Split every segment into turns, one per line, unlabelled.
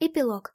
Эпилог.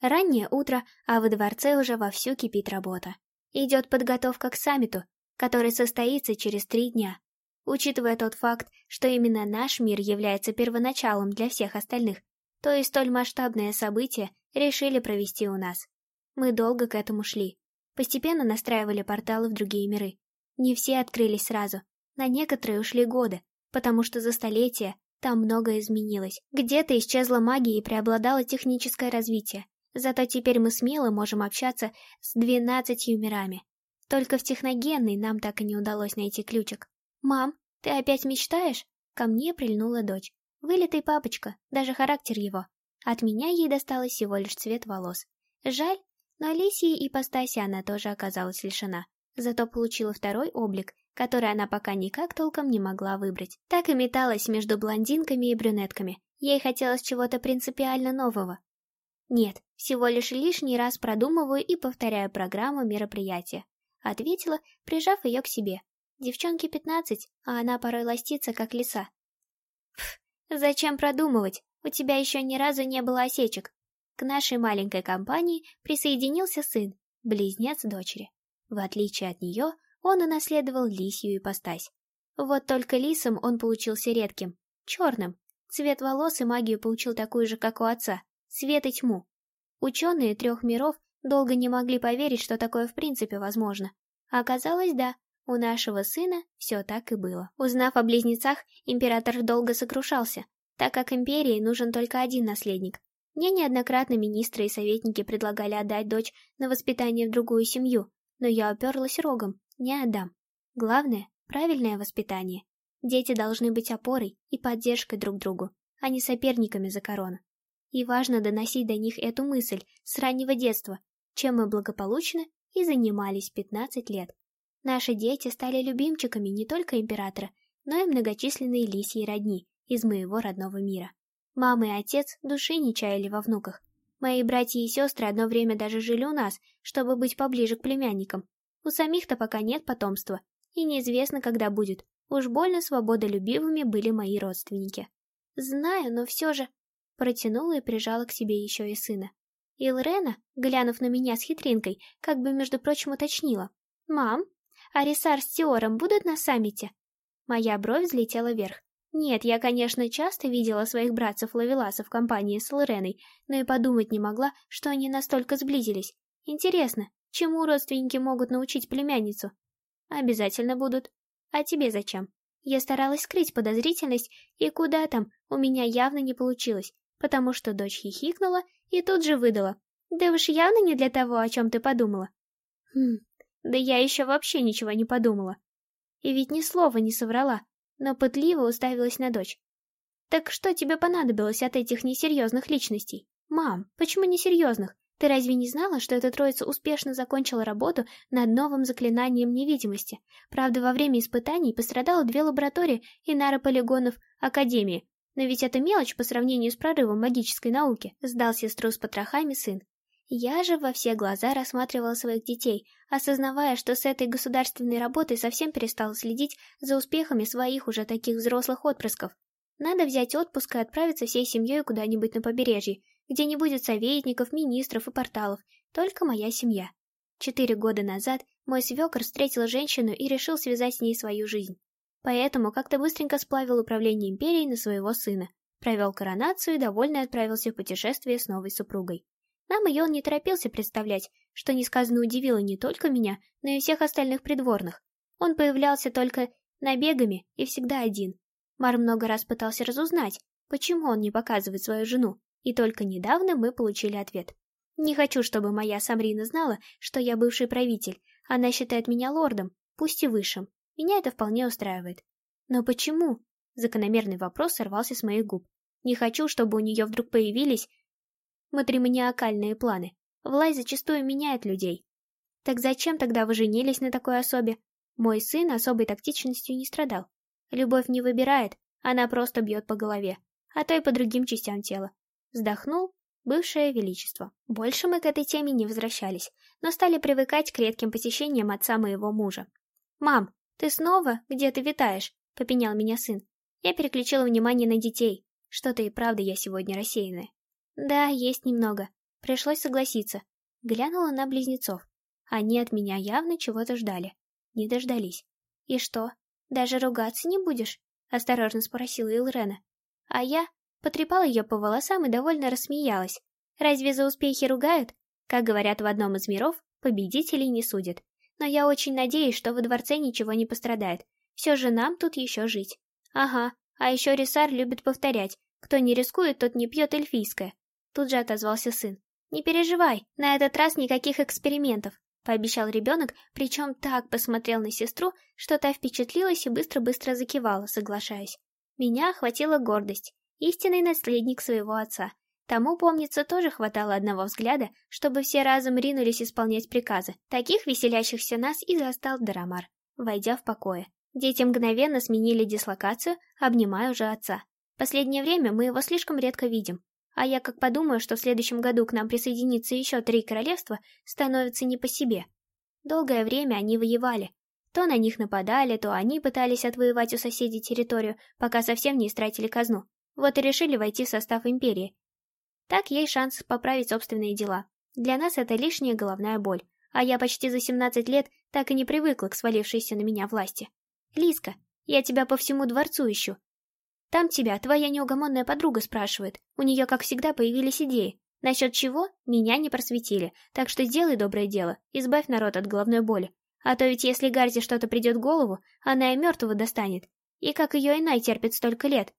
Раннее утро, а во дворце уже вовсю кипит работа. Идет подготовка к саммиту, который состоится через три дня. Учитывая тот факт, что именно наш мир является первоначалом для всех остальных, то и столь масштабное событие решили провести у нас. Мы долго к этому шли. Постепенно настраивали порталы в другие миры. Не все открылись сразу. На некоторые ушли годы, потому что за столетия там многое изменилось. Где-то исчезла магия и преобладало техническое развитие. Зато теперь мы смело можем общаться с двенадцатью мирами. Только в техногенной нам так и не удалось найти ключик. «Мам, ты опять мечтаешь?» Ко мне прильнула дочь. Вылитый папочка, даже характер его. От меня ей досталось всего лишь цвет волос. Жаль, но Алисии ипостаси она тоже оказалась лишена. Зато получила второй облик, который она пока никак толком не могла выбрать. Так и металась между блондинками и брюнетками. Ей хотелось чего-то принципиально нового. Нет, всего лишь лишний раз продумываю и повторяю программу мероприятия. Ответила, прижав ее к себе. Девчонке пятнадцать, а она порой ластится, как лиса. Пф, зачем продумывать? У тебя еще ни разу не было осечек. К нашей маленькой компании присоединился сын, близнец дочери. В отличие от нее, он унаследовал лисью ипостась. Вот только лисом он получился редким, черным. Цвет волос и магию получил такую же, как у отца, свет и тьму. Ученые трех миров долго не могли поверить, что такое в принципе возможно. Оказалось, да, у нашего сына все так и было. Узнав о близнецах, император долго сокрушался, так как империи нужен только один наследник. Мне неоднократно министры и советники предлагали отдать дочь на воспитание в другую семью, но я уперлась рогом, не отдам. Главное — правильное воспитание. Дети должны быть опорой и поддержкой друг другу, а не соперниками за корону. И важно доносить до них эту мысль с раннего детства, чем мы благополучно и занимались 15 лет. Наши дети стали любимчиками не только императора, но и многочисленные лисьи родни из моего родного мира. Мама и отец души не чаяли во внуках. Мои братья и сестры одно время даже жили у нас, чтобы быть поближе к племянникам, у самих-то пока нет потомства, и неизвестно, когда будет. Уж больно свободолюбивыми были мои родственники. Знаю, но все же... Протянула и прижала к себе еще и сына. Илрена, глянув на меня с хитринкой, как бы, между прочим, уточнила. «Мам, Арисар с Теором будут на саммите?» Моя бровь взлетела вверх. Нет, я, конечно, часто видела своих братцев-лавеласов в компании с Лореной, но и подумать не могла, что они настолько сблизились. Интересно, Чему родственники могут научить племянницу? Обязательно будут. А тебе зачем? Я старалась скрыть подозрительность, и куда там, у меня явно не получилось, потому что дочь хихикнула и тут же выдала. Да уж явно не для того, о чем ты подумала. Хм, да я еще вообще ничего не подумала. И ведь ни слова не соврала, но пытливо уставилась на дочь. Так что тебе понадобилось от этих несерьезных личностей? Мам, почему несерьезных? Ты разве не знала, что эта троица успешно закончила работу над новым заклинанием невидимости? Правда, во время испытаний пострадало две лаборатории и нара полигонов Академии. Но ведь это мелочь по сравнению с прорывом магической науки, сдал сестру с потрохами сын. Я же во все глаза рассматривала своих детей, осознавая, что с этой государственной работой совсем перестала следить за успехами своих уже таких взрослых отпрысков. Надо взять отпуск и отправиться всей семьей куда-нибудь на побережье, где не будет советников, министров и порталов, только моя семья. Четыре года назад мой свекор встретил женщину и решил связать с ней свою жизнь. Поэтому как-то быстренько сплавил управление империей на своего сына, провел коронацию и довольно отправился в путешествие с новой супругой. Нам ее он не торопился представлять, что несказанно удивило не только меня, но и всех остальных придворных. Он появлялся только набегами и всегда один. Мар много раз пытался разузнать, почему он не показывает свою жену, и только недавно мы получили ответ. Не хочу, чтобы моя Самрина знала, что я бывший правитель. Она считает меня лордом, пусть и высшим. Меня это вполне устраивает. Но почему? Закономерный вопрос сорвался с моих губ. Не хочу, чтобы у нее вдруг появились матримониакальные планы. Власть зачастую меняет людей. Так зачем тогда вы женились на такой особе? Мой сын особой тактичностью не страдал. Любовь не выбирает, она просто бьет по голове, а то и по другим частям тела. Вздохнул бывшее величество. Больше мы к этой теме не возвращались, но стали привыкать к редким посещениям отца моего мужа. «Мам, ты снова где ты витаешь?» — попенял меня сын. Я переключила внимание на детей. Что-то и правда я сегодня рассеянная. Да, есть немного. Пришлось согласиться. Глянула на близнецов. Они от меня явно чего-то ждали. Не дождались. И что, даже ругаться не будешь? Осторожно спросила Илрена. А я потрепала ее по волосам и довольно рассмеялась. Разве за успехи ругают? Как говорят в одном из миров, победителей не судят. Но я очень надеюсь, что во дворце ничего не пострадает. Все же нам тут еще жить. Ага, а еще Рисар любит повторять. Кто не рискует, тот не пьет эльфийское. Тут же отозвался сын. Не переживай, на этот раз никаких экспериментов. Пообещал ребенок, причем так посмотрел на сестру, что та впечатлилась и быстро-быстро закивала, соглашаясь. Меня охватила гордость. Истинный наследник своего отца. Тому, помнится, тоже хватало одного взгляда, чтобы все разом ринулись исполнять приказы. Таких веселящихся нас и застал Дарамар, войдя в покое. Дети мгновенно сменили дислокацию, обнимая уже отца. Последнее время мы его слишком редко видим. А я как подумаю, что в следующем году к нам присоединится еще три королевства, становится не по себе. Долгое время они воевали. То на них нападали, то они пытались отвоевать у соседей территорию, пока совсем не истратили казну. Вот и решили войти в состав империи. Так есть шанс поправить собственные дела. Для нас это лишняя головная боль. А я почти за 17 лет так и не привыкла к свалившейся на меня власти. Лиска, я тебя по всему дворцу ищу. Там тебя твоя неугомонная подруга спрашивает. У нее, как всегда, появились идеи. Насчет чего, меня не просветили. Так что сделай доброе дело, избавь народ от головной боли. А то ведь если Гарзи что-то придет в голову, она и мертвого достанет. И как ее Инай терпит столько лет?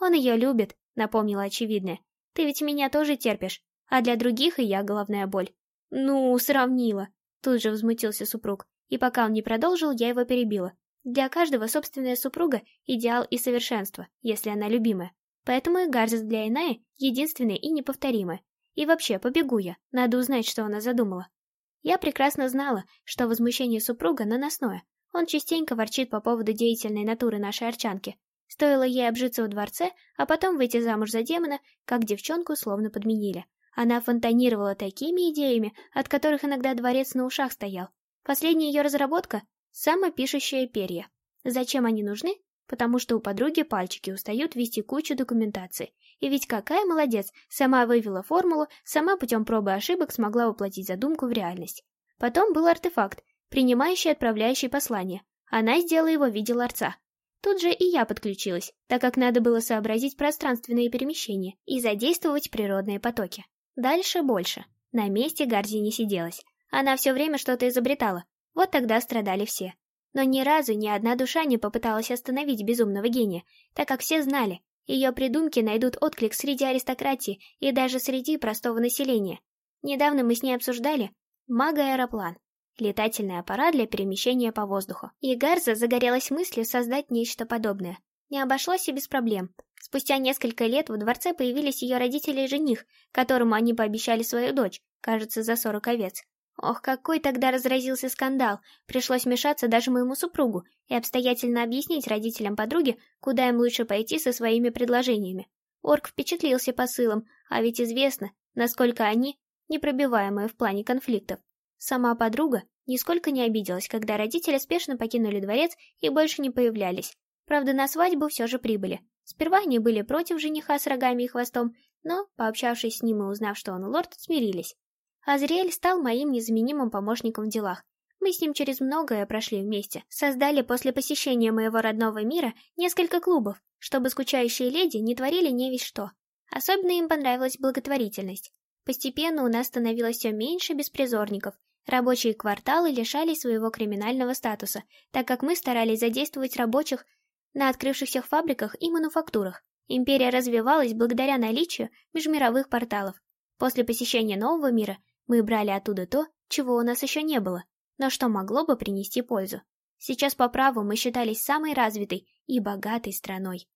Он ее любит, напомнила очевидное. Ты ведь меня тоже терпишь, а для других и я головная боль. Ну, сравнила. Тут же возмутился супруг. И пока он не продолжил, я его перебила. Для каждого собственная супруга – идеал и совершенство, если она любимая. Поэтому и Гарзис для Инаи единственная и неповторимая. И вообще, побегу я, надо узнать, что она задумала. Я прекрасно знала, что возмущение супруга наносное. Он частенько ворчит по поводу деятельной натуры нашей арчанки. Стоило ей обжиться в дворце, а потом выйти замуж за демона, как девчонку словно подменили. Она фонтанировала такими идеями, от которых иногда дворец на ушах стоял. Последняя ее разработка Самопишущие перья. Зачем они нужны? Потому что у подруги пальчики устают вести кучу документации. И ведь какая молодец, сама вывела формулу, сама путем пробы ошибок смогла воплотить задумку в реальность. Потом был артефакт, принимающий и отправляющий послание. Она сделала его в виде ларца. Тут же и я подключилась, так как надо было сообразить пространственные перемещения и задействовать природные потоки. Дальше больше. На месте Гарзи не сиделась. Она все время что-то изобретала, вот тогда страдали все. Но ни разу ни одна душа не попыталась остановить безумного гения, так как все знали, ее придумки найдут отклик среди аристократии и даже среди простого населения. Недавно мы с ней обсуждали мага-аэроплан, летательный аппарат для перемещения по воздуху. И Гарза загорелась мыслью создать нечто подобное. Не обошлось и без проблем. Спустя несколько лет в дворце появились ее родители и жених, которому они пообещали свою дочь, кажется, за сорок овец. Ох, какой тогда разразился скандал. Пришлось вмешаться даже моему супругу и обстоятельно объяснить родителям подруги, куда им лучше пойти со своими предложениями. Орк впечатлился посылом, а ведь известно, насколько они непробиваемые в плане конфликтов. Сама подруга нисколько не обиделась, когда родители спешно покинули дворец и больше не появлялись. Правда, на свадьбу все же прибыли. Сперва они были против жениха с рогами и хвостом, но, пообщавшись с ним и узнав, что он лорд, смирились. Азриэль стал моим незаменимым помощником в делах. Мы с ним через многое прошли вместе. Создали после посещения моего родного мира несколько клубов, чтобы скучающие леди не творили не весь что. Особенно им понравилась благотворительность. Постепенно у нас становилось все меньше беспризорников. Рабочие кварталы лишались своего криминального статуса, так как мы старались задействовать рабочих на открывшихся фабриках и мануфактурах. Империя развивалась благодаря наличию межмировых порталов. После посещения нового мира мы брали оттуда то, чего у нас еще не было, но что могло бы принести пользу. Сейчас по праву мы считались самой развитой и богатой страной.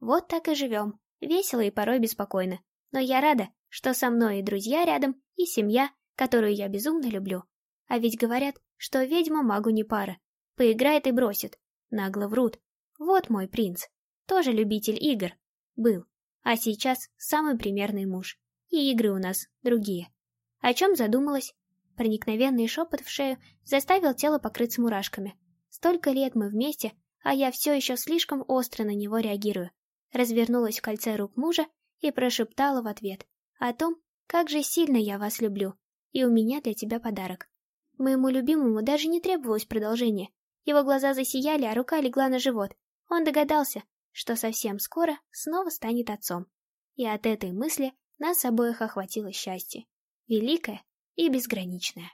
Вот так и живем, весело и порой беспокойно. Но я рада, что со мной и друзья рядом, и семья, которую я безумно люблю. А ведь говорят, что ведьма магу не пара. Поиграет и бросит. Нагло врут. Вот мой принц. Тоже любитель игр. Был. А сейчас самый примерный муж. И игры у нас другие. О чем задумалась? Проникновенный шепот в шею заставил тело покрыться мурашками. Столько лет мы вместе, а я все еще слишком остро на него реагирую. Развернулась в кольце рук мужа и прошептала в ответ. о том, как же сильно я вас люблю, и у меня для тебя подарок. Моему любимому даже не требовалось продолжения. Его глаза засияли, а рука легла на живот. Он догадался, что совсем скоро снова станет отцом. И от этой мысли нас обоих охватило счастье. Великое и безграничное.